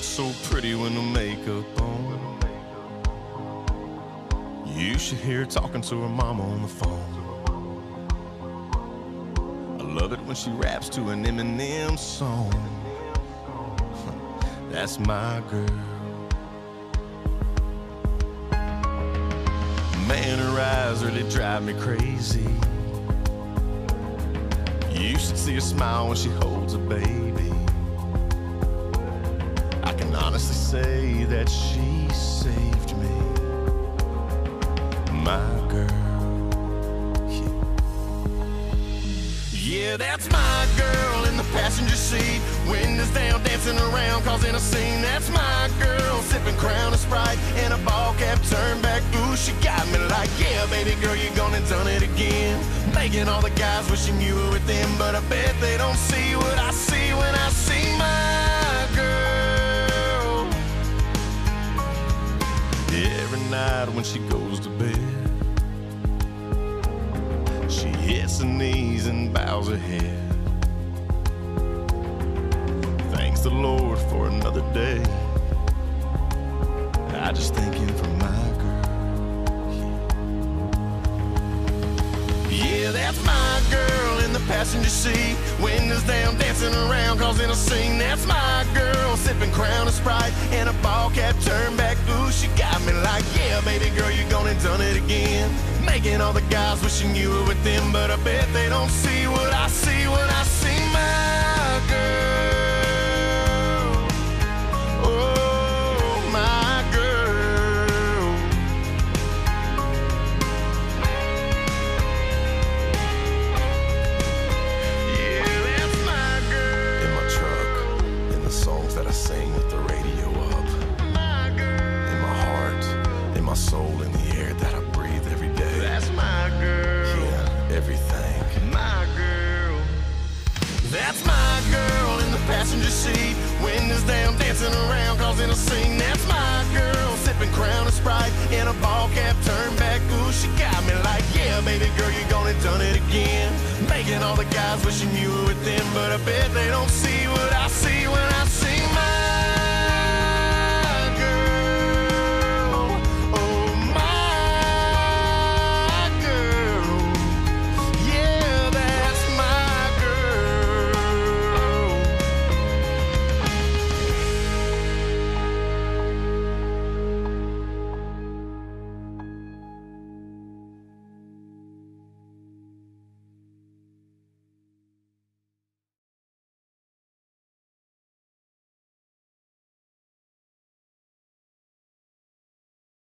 so pretty when the makeup on. You should hear her talking to her mama on the phone. I love it when she raps to an Eminem song. That's my girl. Man, her eyes really drive me crazy. You should see her smile when she holds a baby. Can honestly say that she saved me. My girl. Yeah. Yeah, that's my girl in the passenger seat. Windows down, dancing around, causing a scene. That's my girl, sipping Crown and Sprite, and a ball cap turned back. Ooh, she got me like, yeah, baby girl, you gone and done it again. Making all the guys wishing you were with them, but I bet they night when she goes to bed. She hits her knees and bows her head. Thanks the Lord for another day. I just thank Him for my girl. Yeah, that's my girl in the passenger seat. Windows down, dancing around, causing a scene. That's my girl, sipping Crown and Sprite, and a ball cap turned back. Got me like, yeah, baby girl, you gone and done it again. Making all the guys wishing you were with them, but I bet they don't see what I see when I see my girl. Oh, my girl. Yeah, that's my girl. In my truck, in the songs that I sing with the radio my soul, in the air that I breathe every day. That's my girl. Yeah, everything. My girl. That's my girl in the passenger seat. Windows down, dancing around, causing a scene. That's my girl, sipping Crown and Sprite in a ball cap turned back. Ooh, she got me like, yeah, baby girl, you gone and done it again. Making all the guys wishing you were with them, but I bet they don't see what I see when I see my